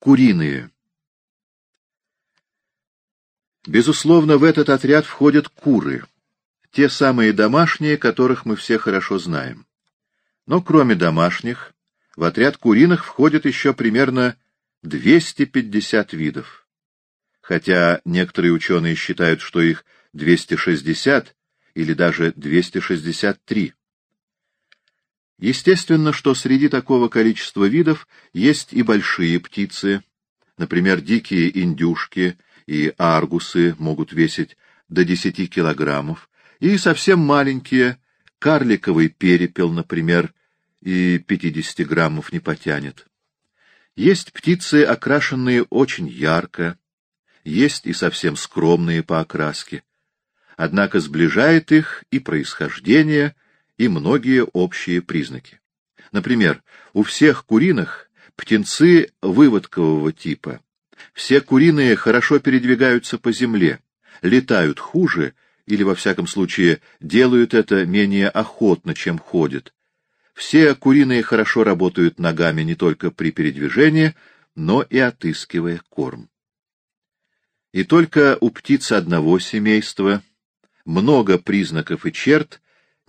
Куриные. Безусловно, в этот отряд входят куры, те самые домашние, которых мы все хорошо знаем. Но кроме домашних, в отряд куриных входит еще примерно 250 видов. Хотя некоторые ученые считают, что их 260 или даже 263. Естественно, что среди такого количества видов есть и большие птицы, например, дикие индюшки и аргусы могут весить до 10 килограммов, и совсем маленькие, карликовый перепел, например, и 50 граммов не потянет. Есть птицы, окрашенные очень ярко, есть и совсем скромные по окраске. Однако сближает их и происхождение, и многие общие признаки. Например, у всех куриных птенцы выводкового типа. Все куриные хорошо передвигаются по земле, летают хуже или, во всяком случае, делают это менее охотно, чем ходят. Все куриные хорошо работают ногами не только при передвижении, но и отыскивая корм. И только у птиц одного семейства много признаков и черт,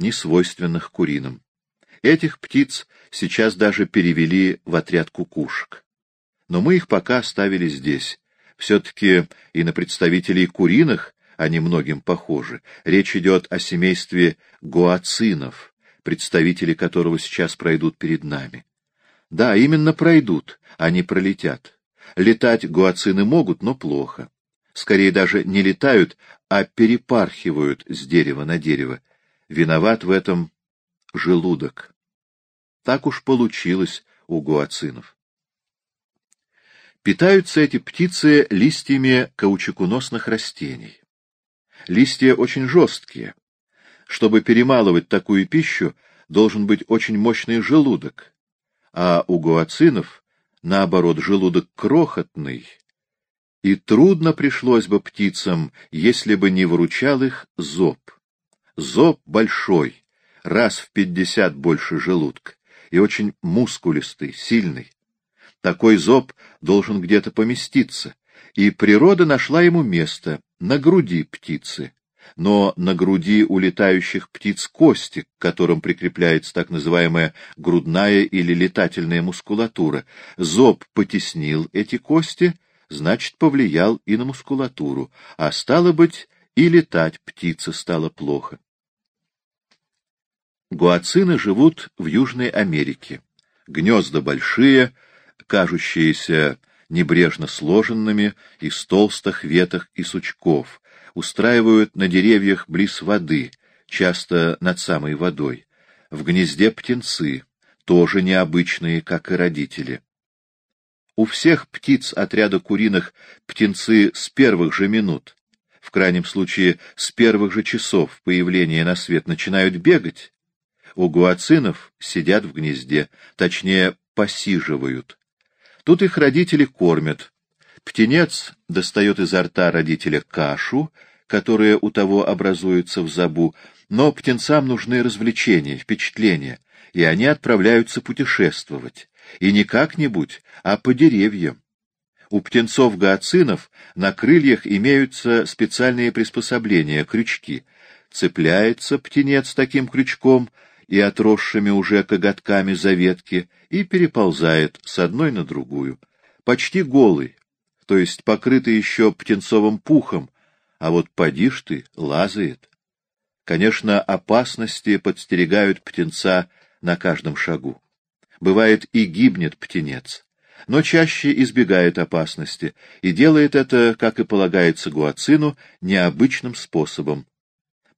не свойственных куриным. Этих птиц сейчас даже перевели в отряд кукушек. Но мы их пока оставили здесь. Все-таки и на представителей куриных они многим похожи. Речь идет о семействе гуацинов, представители которого сейчас пройдут перед нами. Да, именно пройдут, а не пролетят. Летать гуацины могут, но плохо. Скорее даже не летают, а перепархивают с дерева на дерево. Виноват в этом желудок. Так уж получилось у гуацинов. Питаются эти птицы листьями каучуконосных растений. Листья очень жесткие. Чтобы перемалывать такую пищу, должен быть очень мощный желудок, а у гуацинов, наоборот, желудок крохотный, и трудно пришлось бы птицам, если бы не выручал их зоб. Зоб большой, раз в пятьдесят больше желудка, и очень мускулистый, сильный. Такой зоб должен где-то поместиться, и природа нашла ему место на груди птицы. Но на груди у летающих птиц кости, к которым прикрепляется так называемая грудная или летательная мускулатура. Зоб потеснил эти кости, значит, повлиял и на мускулатуру, а стало быть, и летать птице стало плохо. Гуацины живут в Южной Америке. Гнезда большие, кажущиеся небрежно сложенными из толстых веток и сучков, устраивают на деревьях близ воды, часто над самой водой. В гнезде птенцы, тоже необычные, как и родители. У всех птиц отряда куриных птенцы с первых же минут в крайнем случае с первых же часов появления на свет начинают бегать, у гуацинов сидят в гнезде, точнее, посиживают. Тут их родители кормят. Птенец достает изо рта родителя кашу, которая у того образуется в забу, но птенцам нужны развлечения, впечатления, и они отправляются путешествовать. И не как-нибудь, а по деревьям. У птенцов-гаоцинов на крыльях имеются специальные приспособления, крючки. Цепляется птенец таким крючком и отросшими уже коготками за ветки и переползает с одной на другую. Почти голый, то есть покрытый еще птенцовым пухом, а вот поди ж ты, лазает. Конечно, опасности подстерегают птенца на каждом шагу. Бывает и гибнет птенец но чаще избегает опасности и делает это, как и полагается гуацину, необычным способом.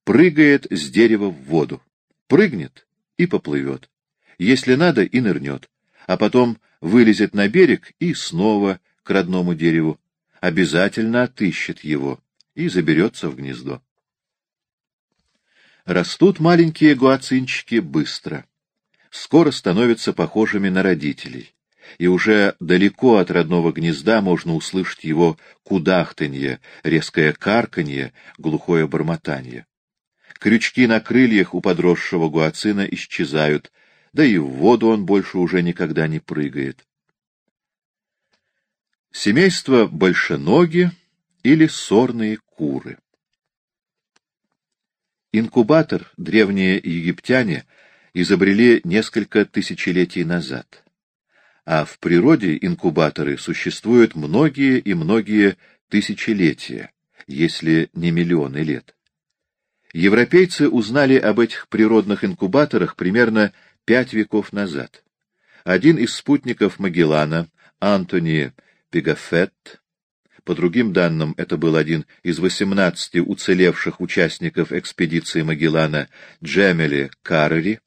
Прыгает с дерева в воду. Прыгнет и поплывет. Если надо, и нырнет. А потом вылезет на берег и снова к родному дереву. Обязательно отыщет его и заберется в гнездо. Растут маленькие гуацинчики быстро. Скоро становятся похожими на родителей и уже далеко от родного гнезда можно услышать его кудахтанье, резкое карканье, глухое бормотанье. Крючки на крыльях у подросшего гуацина исчезают, да и в воду он больше уже никогда не прыгает. Семейство большеноги или сорные куры. Инкубатор древние египтяне изобрели несколько тысячелетий назад, а в природе инкубаторы существуют многие и многие тысячелетия, если не миллионы лет. Европейцы узнали об этих природных инкубаторах примерно пять веков назад. Один из спутников Магеллана, Антони Пегафетт, по другим данным, это был один из 18 уцелевших участников экспедиции Магеллана Джемели Каррери,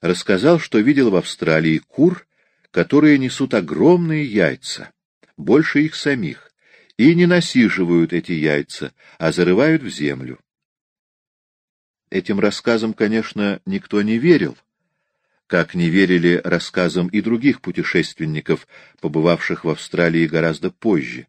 рассказал, что видел в Австралии кур, которые несут огромные яйца, больше их самих, и не насиживают эти яйца, а зарывают в землю. Этим рассказам, конечно, никто не верил, как не верили рассказам и других путешественников, побывавших в Австралии гораздо позже.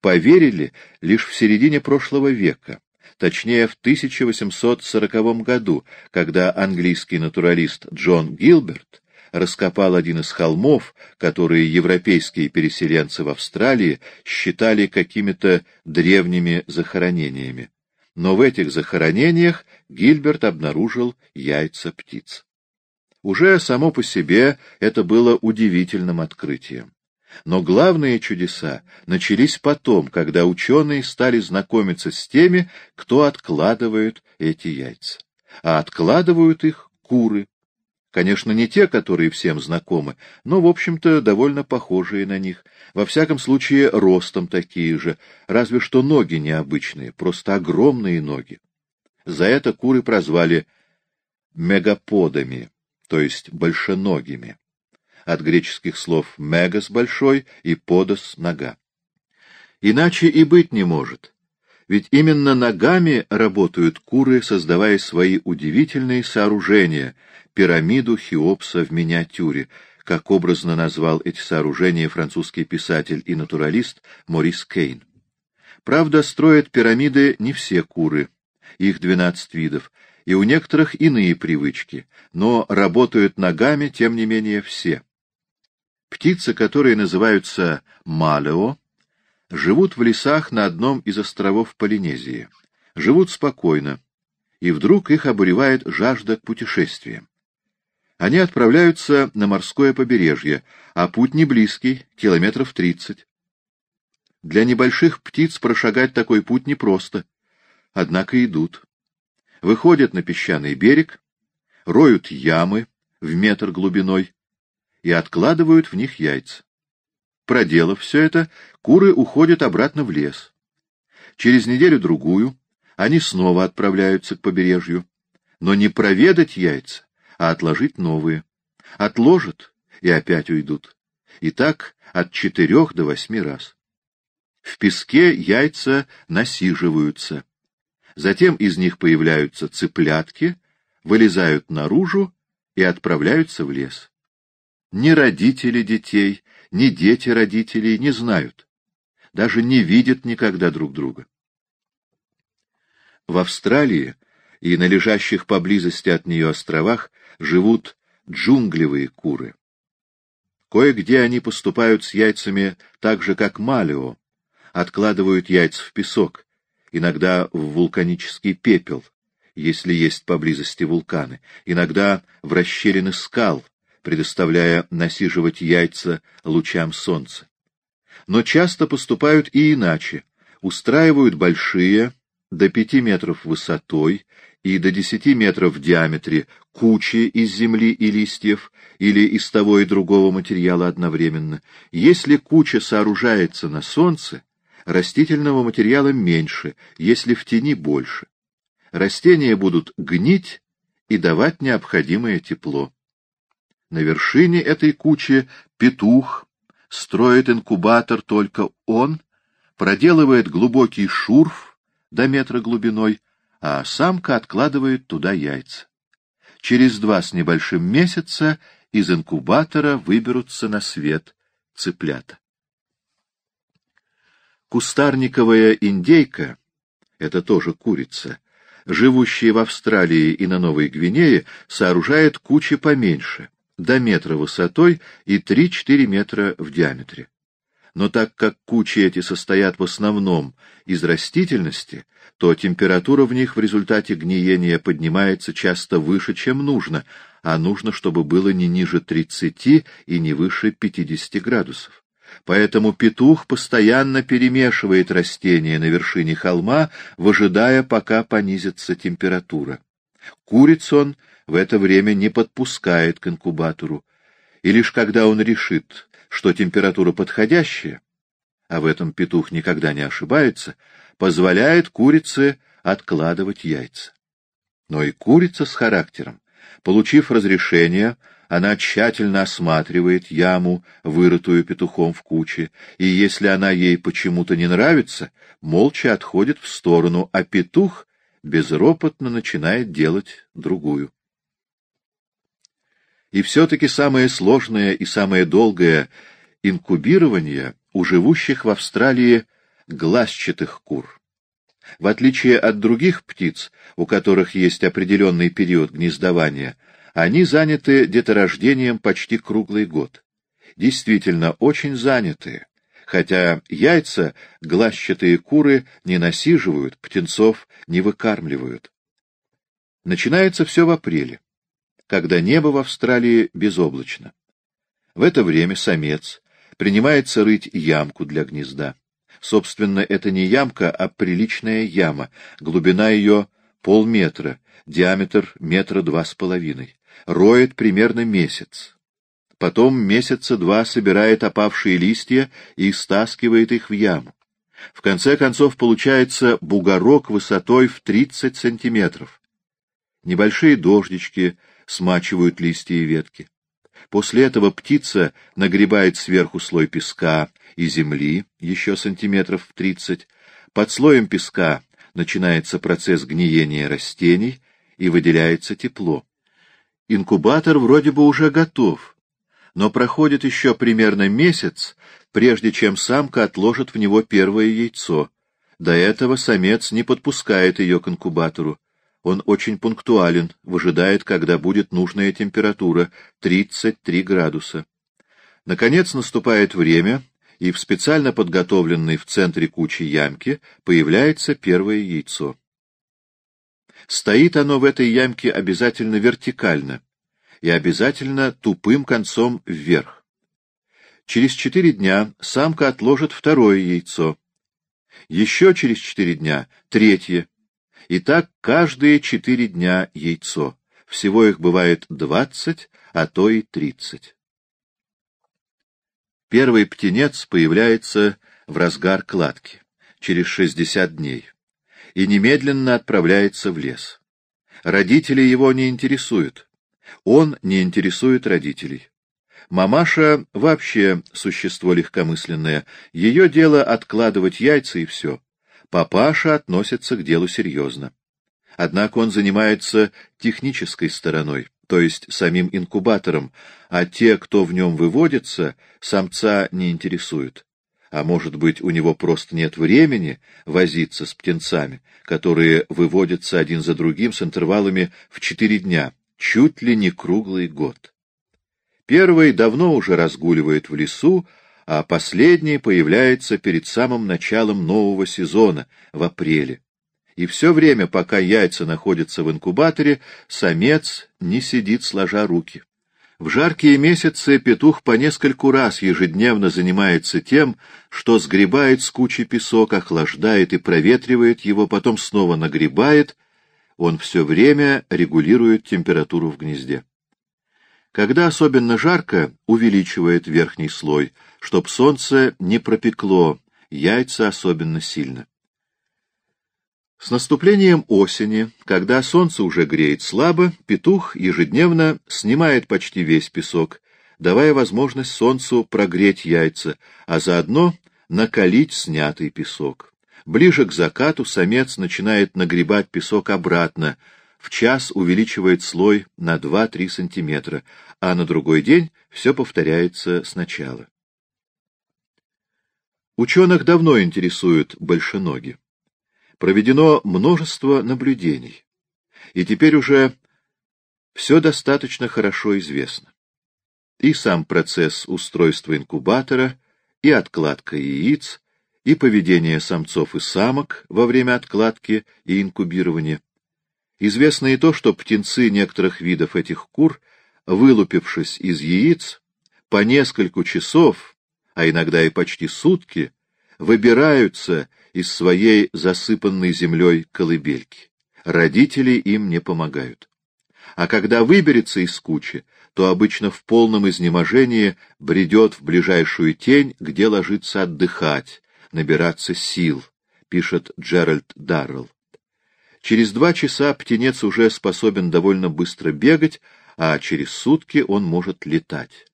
Поверили лишь в середине прошлого века, точнее в 1840 году, когда английский натуралист Джон Гилберт раскопал один из холмов, которые европейские переселенцы в Австралии считали какими-то древними захоронениями. Но в этих захоронениях Гильберт обнаружил яйца птиц. Уже само по себе это было удивительным открытием. Но главные чудеса начались потом, когда ученые стали знакомиться с теми, кто откладывает эти яйца. А откладывают их куры, Конечно, не те, которые всем знакомы, но, в общем-то, довольно похожие на них. Во всяком случае, ростом такие же, разве что ноги необычные, просто огромные ноги. За это куры прозвали мегаподами, то есть большеногими. От греческих слов «мегас» — большой и «подос» — нога. Иначе и быть не может. Ведь именно ногами работают куры, создавая свои удивительные сооружения — пирамиду Хеопса в миниатюре, как образно назвал эти сооружения французский писатель и натуралист Морис Кейн. Правда, строят пирамиды не все куры, их двенадцать видов, и у некоторых иные привычки, но работают ногами, тем не менее, все. Птицы, которые называются малео, живут в лесах на одном из островов Полинезии. Живут спокойно, и вдруг их обуревает жажда к путешествиям. Они отправляются на морское побережье, а путь не близкий, километров тридцать. Для небольших птиц прошагать такой путь непросто, однако идут. Выходят на песчаный берег, роют ямы в метр глубиной и откладывают в них яйца. Проделав все это, куры уходят обратно в лес. Через неделю-другую они снова отправляются к побережью, но не проведать яйца, а отложить новые. Отложат и опять уйдут. И так от четырех до восьми раз. В песке яйца насиживаются. Затем из них появляются цыплятки, вылезают наружу и отправляются в лес. Ни родители детей, ни дети родителей не знают, даже не видят никогда друг друга. В Австралии и на лежащих поблизости от нее островах живут джунглевые куры. Кое-где они поступают с яйцами так же, как малио, откладывают яйца в песок, иногда в вулканический пепел, если есть поблизости вулканы, иногда в расщелины скал, предоставляя насиживать яйца лучам солнца. Но часто поступают и иначе, устраивают большие, до пяти метров высотой и до десяти метров в диаметре кучи из земли и листьев или из того и другого материала одновременно. Если куча сооружается на солнце, растительного материала меньше, если в тени больше. Растения будут гнить и давать необходимое тепло. На вершине этой кучи петух строит инкубатор только он, проделывает глубокий шурф, до метра глубиной, а самка откладывает туда яйца. Через два с небольшим месяца из инкубатора выберутся на свет цыплята. Кустарниковая индейка — это тоже курица, живущая в Австралии и на Новой Гвинее, сооружает кучи поменьше, до метра высотой и 3-4 метра в диаметре. Но так как кучи эти состоят в основном из растительности, то температура в них в результате гниения поднимается часто выше, чем нужно, а нужно, чтобы было не ниже 30 и не выше 50 градусов. Поэтому петух постоянно перемешивает растения на вершине холма, выжидая, пока понизится температура. Куриц он в это время не подпускает к инкубатору, и лишь когда он решит, что температура подходящая, а в этом петух никогда не ошибается, позволяет курице откладывать яйца. Но и курица с характером, получив разрешение, она тщательно осматривает яму, вырытую петухом в куче, и если она ей почему-то не нравится, молча отходит в сторону, а петух безропотно начинает делать другую. И все-таки самое сложное и самое долгое инкубирование у живущих в Австралии глазчатых кур. В отличие от других птиц, у которых есть определенный период гнездования, они заняты деторождением почти круглый год. Действительно, очень заняты, хотя яйца глазчатые куры не насиживают, птенцов не выкармливают. Начинается все в апреле когда небо в Австралии безоблачно. В это время самец принимается рыть ямку для гнезда. Собственно, это не ямка, а приличная яма, глубина ее полметра, диаметр метра два с половиной. Роет примерно месяц. Потом месяца два собирает опавшие листья и стаскивает их в яму. В конце концов получается бугорок высотой в 30 сантиметров. Небольшие дождички смачивают листья и ветки. После этого птица нагребает сверху слой песка и земли, еще сантиметров в тридцать. Под слоем песка начинается процесс гниения растений и выделяется тепло. Инкубатор вроде бы уже готов, но проходит еще примерно месяц, прежде чем самка отложит в него первое яйцо. До этого самец не подпускает ее к инкубатору. Он очень пунктуален, выжидает, когда будет нужная температура — 33 градуса. Наконец наступает время, и в специально подготовленной в центре кучи ямки появляется первое яйцо. Стоит оно в этой ямке обязательно вертикально и обязательно тупым концом вверх. Через четыре дня самка отложит второе яйцо. Еще через четыре дня — третье, и так каждые четыре дня яйцо. Всего их бывает двадцать, а то и тридцать. Первый птенец появляется в разгар кладки, через шестьдесят дней, и немедленно отправляется в лес. Родители его не интересуют. Он не интересует родителей. Мамаша вообще существо легкомысленное. Ее дело откладывать яйца и все. Папаша относится к делу серьезно. Однако он занимается технической стороной, то есть самим инкубатором, а те, кто в нем выводится, самца не интересуют. А может быть, у него просто нет времени возиться с птенцами, которые выводятся один за другим с интервалами в четыре дня, чуть ли не круглый год. Первый давно уже разгуливает в лесу, а последний появляется перед самым началом нового сезона, в апреле. И все время, пока яйца находятся в инкубаторе, самец не сидит сложа руки. В жаркие месяцы петух по нескольку раз ежедневно занимается тем, что сгребает с кучи песок, охлаждает и проветривает его, потом снова нагребает, он все время регулирует температуру в гнезде. Когда особенно жарко, увеличивает верхний слой, чтоб солнце не пропекло яйца особенно сильно. С наступлением осени, когда солнце уже греет слабо, петух ежедневно снимает почти весь песок, давая возможность солнцу прогреть яйца, а заодно накалить снятый песок. Ближе к закату самец начинает нагребать песок обратно, в час увеличивает слой на 2-3 сантиметра, а на другой день все повторяется сначала. Ученых давно интересуют большеноги. Проведено множество наблюдений, и теперь уже все достаточно хорошо известно. И сам процесс устройства инкубатора, и откладка яиц, и поведение самцов и самок во время откладки и инкубирования. Известно и то, что птенцы некоторых видов этих кур, вылупившись из яиц, по несколько часов, а иногда и почти сутки, выбираются из своей засыпанной землей колыбельки. Родители им не помогают. А когда выберется из кучи, то обычно в полном изнеможении бредет в ближайшую тень, где ложится отдыхать, набираться сил, пишет Джеральд Даррелл. Через два часа птенец уже способен довольно быстро бегать, а через сутки он может летать.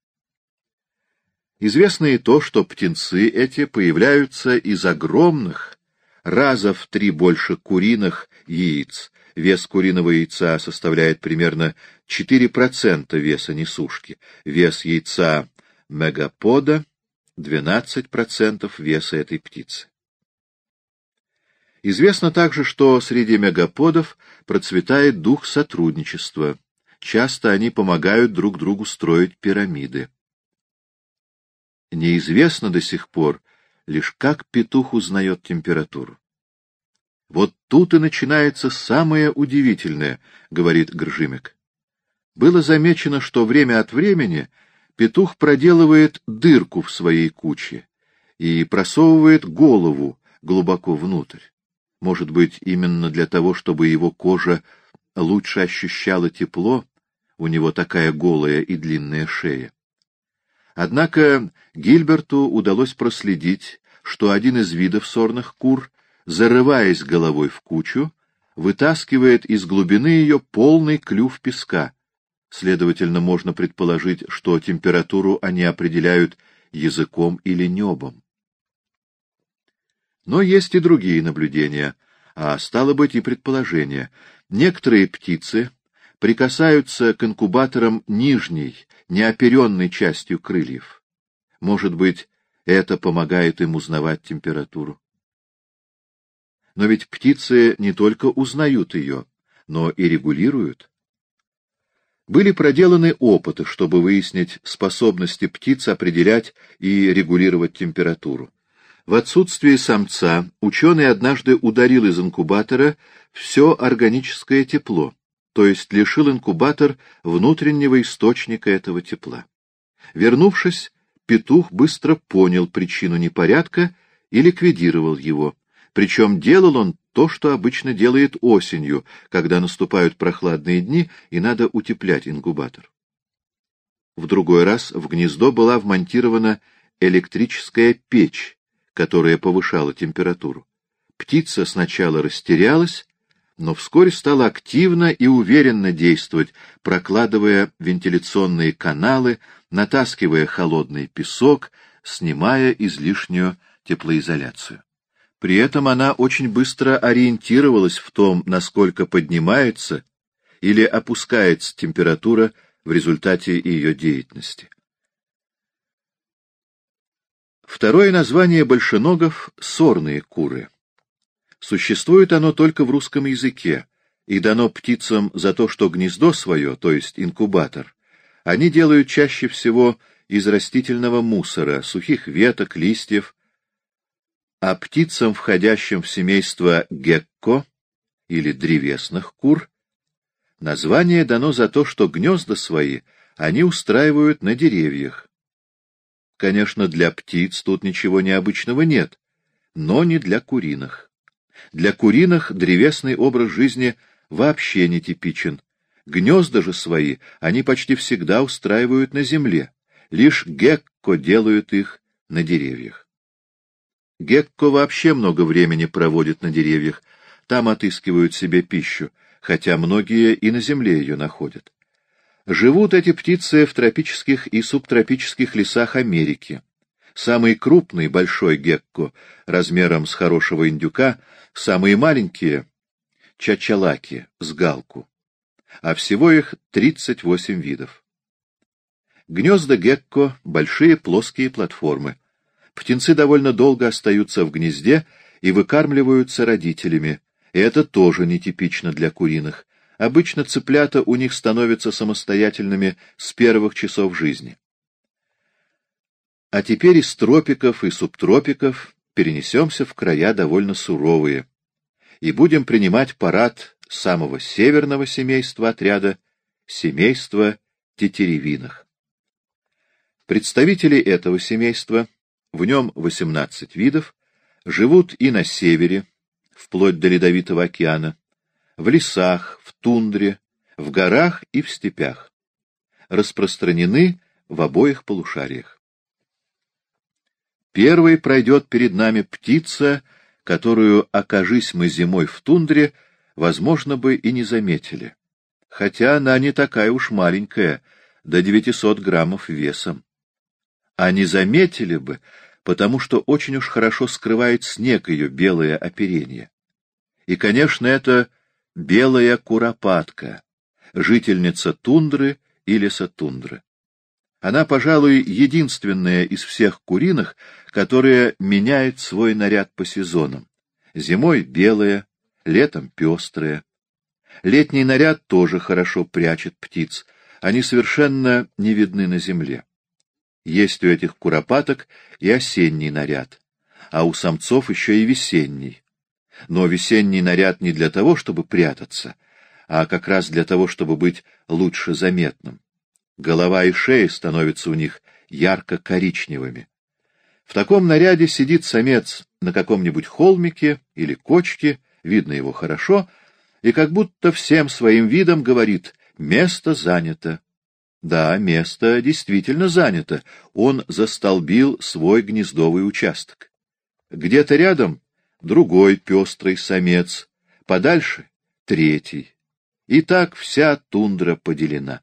Известно и то, что птенцы эти появляются из огромных, раза в три больше куриных яиц. Вес куриного яйца составляет примерно 4% веса несушки. Вес яйца мегапода — 12% веса этой птицы. Известно также, что среди мегаподов процветает дух сотрудничества. Часто они помогают друг другу строить пирамиды. Неизвестно до сих пор, лишь как петух узнает температуру. Вот тут и начинается самое удивительное, говорит Гржимек. Было замечено, что время от времени петух проделывает дырку в своей куче и просовывает голову глубоко внутрь. Может быть, именно для того, чтобы его кожа лучше ощущала тепло, у него такая голая и длинная шея. Однако Гильберту удалось проследить, что один из видов сорных кур, зарываясь головой в кучу, вытаскивает из глубины ее полный клюв песка. Следовательно, можно предположить, что температуру они определяют языком или небом. Но есть и другие наблюдения, а стало быть и предположения. Некоторые птицы прикасаются к инкубаторам нижней, неоперенной частью крыльев. Может быть, это помогает им узнавать температуру. Но ведь птицы не только узнают ее, но и регулируют. Были проделаны опыты, чтобы выяснить способности птиц определять и регулировать температуру. В отсутствие самца ученый однажды ударил из инкубатора все органическое тепло, то есть лишил инкубатор внутреннего источника этого тепла. Вернувшись, петух быстро понял причину непорядка и ликвидировал его. Причем делал он то, что обычно делает осенью, когда наступают прохладные дни и надо утеплять инкубатор. В другой раз в гнездо была вмонтирована электрическая печь, которая повышала температуру. Птица сначала растерялась, но вскоре стала активно и уверенно действовать, прокладывая вентиляционные каналы, натаскивая холодный песок, снимая излишнюю теплоизоляцию. При этом она очень быстро ориентировалась в том, насколько поднимается или опускается температура в результате ее деятельности. Второе название большеногов — сорные куры. Существует оно только в русском языке и дано птицам за то, что гнездо свое, то есть инкубатор, они делают чаще всего из растительного мусора, сухих веток, листьев, а птицам, входящим в семейство гекко или древесных кур, название дано за то, что гнезда свои они устраивают на деревьях. Конечно, для птиц тут ничего необычного нет, но не для куриных. Для куриных древесный образ жизни вообще не типичен. Гнезда же свои они почти всегда устраивают на земле, лишь гекко делают их на деревьях. Гекко вообще много времени проводит на деревьях, там отыскивают себе пищу, хотя многие и на земле ее находят. Живут эти птицы в тропических и субтропических лесах Америки. Самый крупный, большой гекко, размером с хорошего индюка, самые маленькие — чачалаки с галку, а всего их 38 видов. Гнезда гекко — большие плоские платформы. Птенцы довольно долго остаются в гнезде и выкармливаются родителями, и это тоже нетипично для куриных. Обычно цыплята у них становятся самостоятельными с первых часов жизни. А теперь из тропиков и субтропиков перенесемся в края довольно суровые и будем принимать парад самого северного семейства отряда, семейства тетеревиных. Представители этого семейства, в нем 18 видов, живут и на севере, вплоть до Ледовитого океана, в лесах, в тундре, в горах и в степях. Распространены в обоих полушариях. Первой пройдет перед нами птица, которую, окажись мы зимой в тундре, возможно бы и не заметили. Хотя она не такая уж маленькая, до 900 граммов весом. А не заметили бы, потому что очень уж хорошо скрывает снег ее белое оперение. И, конечно, это белая куропатка, жительница тундры и лесотундры. Она, пожалуй, единственная из всех куриных, которая меняет свой наряд по сезонам. Зимой белая, летом пестрая. Летний наряд тоже хорошо прячет птиц, они совершенно не видны на земле. Есть у этих куропаток и осенний наряд, а у самцов еще и весенний. Но весенний наряд не для того, чтобы прятаться, а как раз для того, чтобы быть лучше заметным. Голова и шея становятся у них ярко-коричневыми. В таком наряде сидит самец на каком-нибудь холмике или кочке, видно его хорошо, и как будто всем своим видом говорит «место занято». Да, место действительно занято, он застолбил свой гнездовый участок. Где-то рядом другой пестрый самец, подальше — третий. И так вся тундра поделена.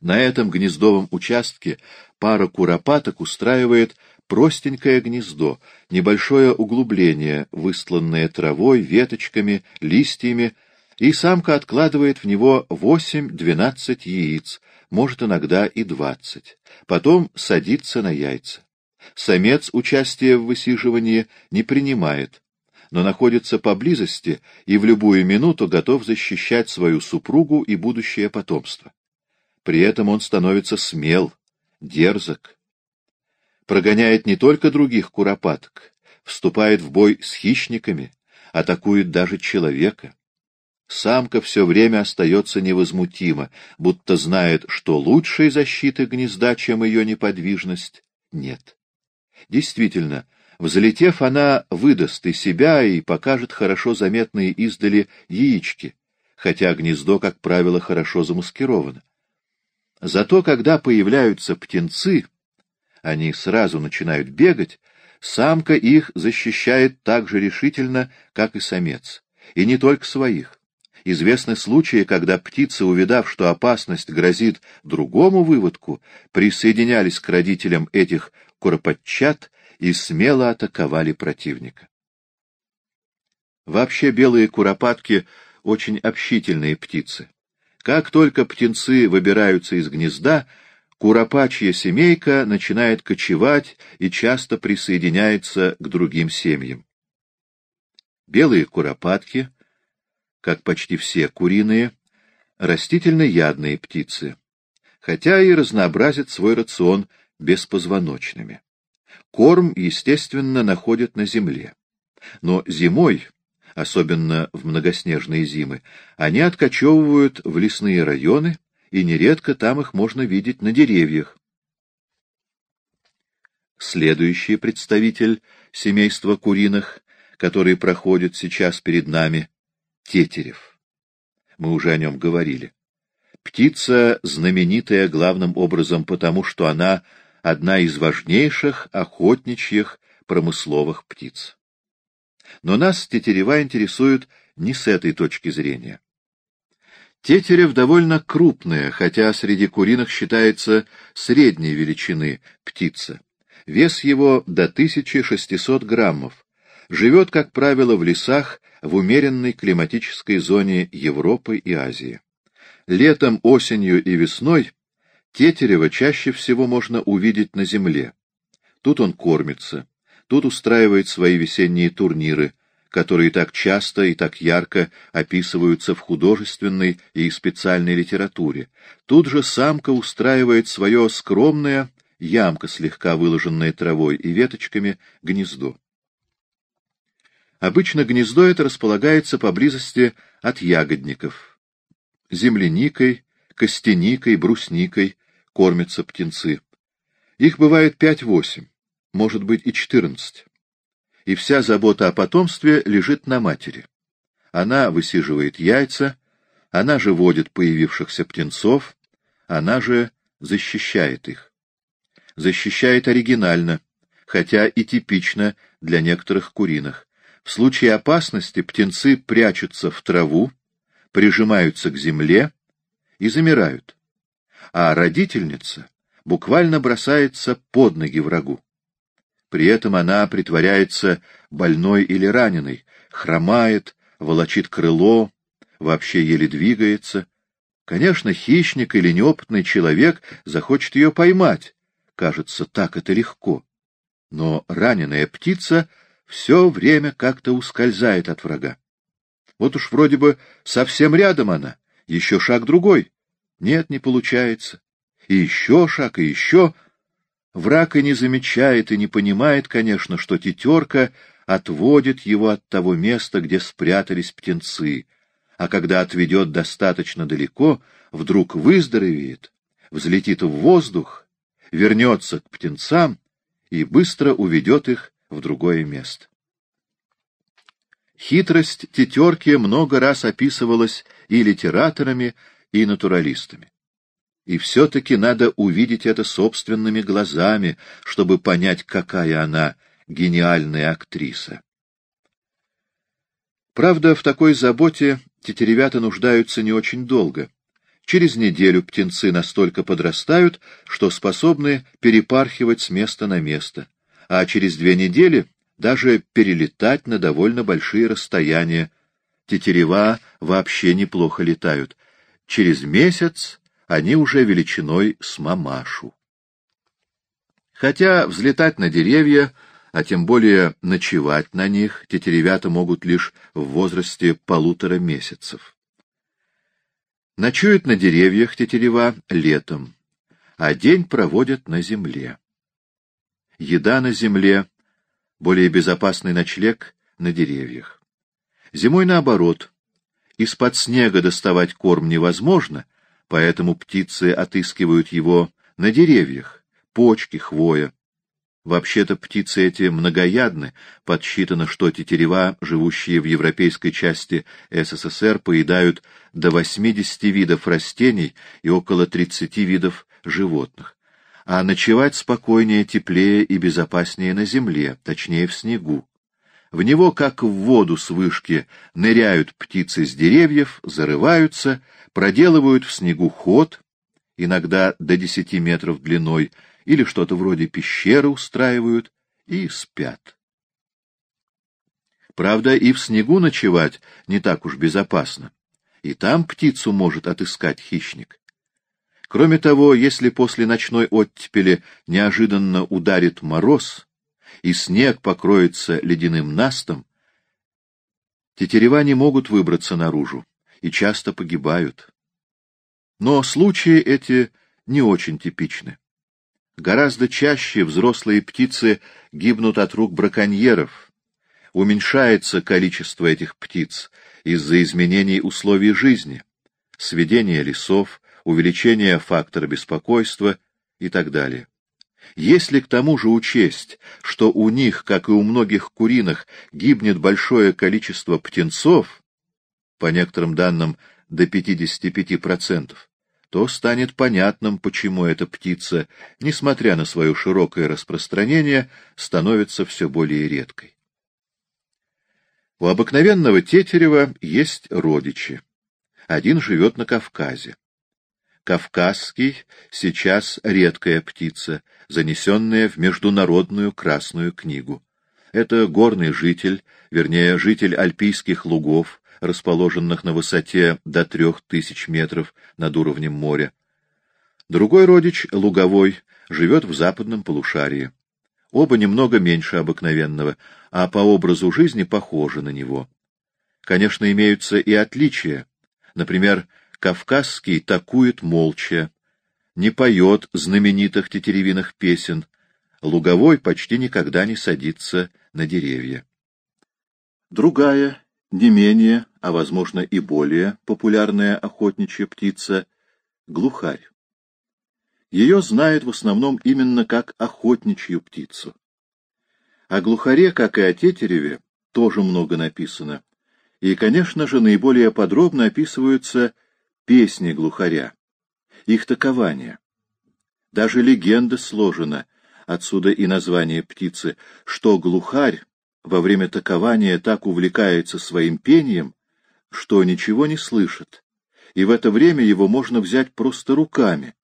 На этом гнездовом участке пара куропаток устраивает простенькое гнездо, небольшое углубление, выстланное травой, веточками, листьями, и самка откладывает в него восемь-двенадцать яиц, может иногда и двадцать. Потом садится на яйца. Самец участия в высиживании не принимает, но находится поблизости и в любую минуту готов защищать свою супругу и будущее потомство. При этом он становится смел, дерзок. Прогоняет не только других куропаток, вступает в бой с хищниками, атакует даже человека. Самка все время остается невозмутима, будто знает, что лучшей защиты гнезда, чем ее неподвижность, нет. Действительно, взлетев, она выдаст и себя и покажет хорошо заметные издали яички, хотя гнездо, как правило, хорошо замаскировано. Зато когда появляются птенцы, они сразу начинают бегать, самка их защищает так же решительно, как и самец. И не только своих. Известны случаи, когда птицы, увидав, что опасность грозит другому выводку, присоединялись к родителям этих куропатчат и смело атаковали противника. Вообще белые куропатки — очень общительные птицы. Как только птенцы выбираются из гнезда, куропачья семейка начинает кочевать и часто присоединяется к другим семьям. Белые куропатки, как почти все куриные, растительноядные птицы, хотя и разнообразят свой рацион беспозвоночными. Корм, естественно, находят на земле. Но зимой особенно в многоснежные зимы, они откачевывают в лесные районы, и нередко там их можно видеть на деревьях. Следующий представитель семейства куриных, который проходит сейчас перед нами, — тетерев. Мы уже о нем говорили. Птица знаменитая главным образом потому, что она одна из важнейших охотничьих промысловых птиц. Но нас тетерева интересуют не с этой точки зрения. Тетерев довольно крупная, хотя среди куриных считается средней величины птица. Вес его до 1600 граммов. Живет, как правило, в лесах в умеренной климатической зоне Европы и Азии. Летом, осенью и весной тетерева чаще всего можно увидеть на земле. Тут он кормится. Тут устраивает свои весенние турниры, которые так часто и так ярко описываются в художественной и специальной литературе. Тут же самка устраивает свое скромное ямка, слегка выложенная травой и веточками, гнездо. Обычно гнездо это располагается поблизости от ягодников. Земляникой, костяникой, брусникой кормятся птенцы. Их бывает пять-восемь, может быть и четырнадцать. И вся забота о потомстве лежит на матери. Она высиживает яйца, она же водит появившихся птенцов, она же защищает их. Защищает оригинально, хотя и типично для некоторых куриных. В случае опасности птенцы прячутся в траву, прижимаются к земле и замирают, а родительница буквально бросается под ноги врагу. При этом она притворяется больной или раненой, хромает, волочит крыло, вообще еле двигается. Конечно, хищник или неопытный человек захочет ее поймать. Кажется, так это легко. Но раненая птица все время как-то ускользает от врага. Вот уж вроде бы совсем рядом она, еще шаг другой. Нет, не получается. И еще шаг, и еще. Враг и не замечает, и не понимает, конечно, что тетерка отводит его от того места, где спрятались птенцы, а когда отведет достаточно далеко, вдруг выздоровеет, взлетит в воздух, вернется к птенцам и быстро уведет их в другое место. Хитрость тетерки много раз описывалась и литераторами, и натуралистами. И все-таки надо увидеть это собственными глазами, чтобы понять, какая она гениальная актриса. Правда, в такой заботе тетеревята нуждаются не очень долго. Через неделю птенцы настолько подрастают, что способны перепархивать с места на место, а через две недели даже перелетать на довольно большие расстояния. Тетерева вообще неплохо летают. Через месяц они уже величиной с мамашу. Хотя взлетать на деревья, а тем более ночевать на них, тетеревята могут лишь в возрасте полутора месяцев. Ночуют на деревьях тетерева летом, а день проводят на земле. Еда на земле, более безопасный ночлег на деревьях. Зимой наоборот. Из-под снега доставать корм невозможно, поэтому птицы отыскивают его на деревьях, почки, хвоя. Вообще-то птицы эти многоядны, подсчитано, что тетерева, живущие в европейской части СССР, поедают до 80 видов растений и около 30 видов животных. А ночевать спокойнее, теплее и безопаснее на земле, точнее в снегу. В него, как в воду с вышки, ныряют птицы с деревьев, зарываются, проделывают в снегу ход, иногда до десяти метров длиной, или что-то вроде пещеры устраивают и спят. Правда, и в снегу ночевать не так уж безопасно. И там птицу может отыскать хищник. Кроме того, если после ночной оттепели неожиданно ударит мороз, и снег покроется ледяным настом, тетерева не могут выбраться наружу и часто погибают. Но случаи эти не очень типичны. Гораздо чаще взрослые птицы гибнут от рук браконьеров. Уменьшается количество этих птиц из-за изменений условий жизни, сведения лесов, увеличения фактора беспокойства и так далее. Если к тому же учесть, что у них, как и у многих куриных, гибнет большое количество птенцов, по некоторым данным до 55%, то станет понятным, почему эта птица, несмотря на свое широкое распространение, становится все более редкой. У обыкновенного тетерева есть родичи. Один живет на Кавказе. Кавказский сейчас редкая птица, занесенная в Международную Красную книгу. Это горный житель, вернее, житель альпийских лугов, расположенных на высоте до трех тысяч метров над уровнем моря. Другой родич, луговой, живет в западном полушарии. Оба немного меньше обыкновенного, а по образу жизни похожи на него. Конечно, имеются и отличия. Например, кавказский такует молча, не поет знаменитых тетеревиных песен, луговой почти никогда не садится на деревья. Другая, не менее, а возможно и более популярная охотничья птица — глухарь. Ее знают в основном именно как охотничью птицу. О глухаре, как и о тетереве, тоже много написано. И, конечно же, наиболее подробно описываются песни глухаря, их такование. Даже легенда сложена, отсюда и название птицы, что глухарь во время такования так увлекается своим пением, что ничего не слышит, и в это время его можно взять просто руками,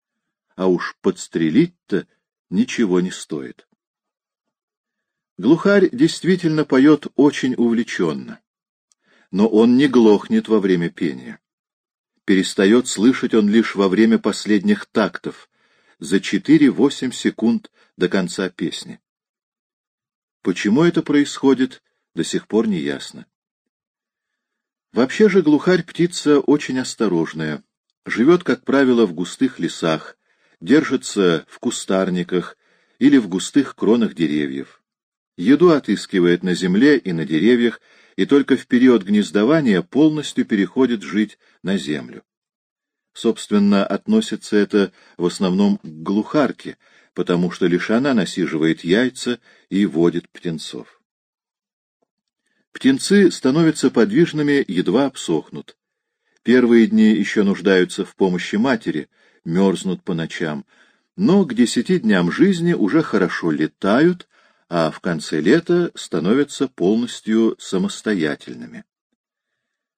а уж подстрелить-то ничего не стоит. Глухарь действительно поет очень увлеченно, но он не глохнет во время пения. Перестает слышать он лишь во время последних тактов, за 4-8 секунд до конца песни. Почему это происходит, до сих пор не ясно. Вообще же глухарь птица очень осторожная, живет, как правило, в густых лесах, держится в кустарниках или в густых кронах деревьев. Еду отыскивает на земле и на деревьях, и только в период гнездования полностью переходит жить на землю. Собственно, относится это в основном к глухарке, потому что лишь она насиживает яйца и водит птенцов. Птенцы становятся подвижными, едва обсохнут. Первые дни еще нуждаются в помощи матери, мерзнут по ночам, но к десяти дням жизни уже хорошо летают, а в конце лета становятся полностью самостоятельными.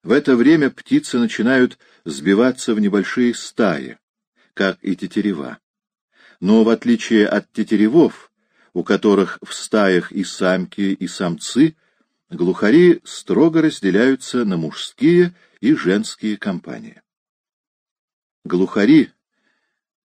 В это время птицы начинают сбиваться в небольшие стаи, как и тетерева. Но в отличие от тетеревов, у которых в стаях и самки, и самцы, глухари строго разделяются на мужские и женские компании. Глухари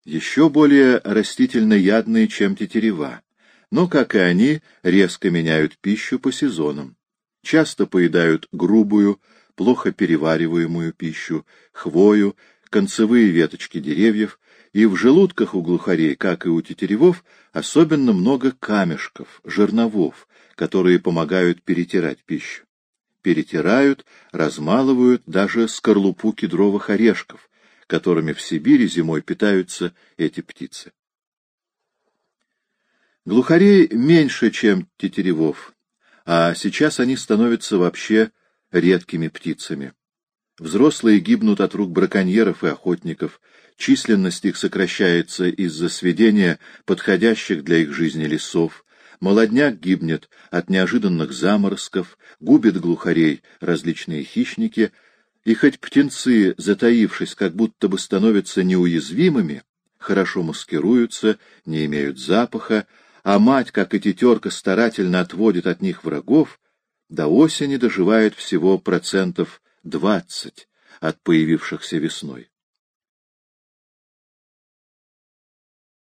еще более растительноядные, чем тетерева но, как и они, резко меняют пищу по сезонам. Часто поедают грубую, плохо перевариваемую пищу, хвою, концевые веточки деревьев, и в желудках у глухарей, как и у тетеревов, особенно много камешков, жерновов, которые помогают перетирать пищу. Перетирают, размалывают даже скорлупу кедровых орешков, которыми в Сибири зимой питаются эти птицы. Глухарей меньше, чем тетеревов, а сейчас они становятся вообще редкими птицами. Взрослые гибнут от рук браконьеров и охотников, численность их сокращается из-за сведения подходящих для их жизни лесов, молодняк гибнет от неожиданных заморозков, губят глухарей различные хищники, и хоть птенцы, затаившись, как будто бы становятся неуязвимыми, хорошо маскируются, не имеют запаха, а мать, как и тетерка, старательно отводит от них врагов, до осени доживает всего процентов двадцать от появившихся весной.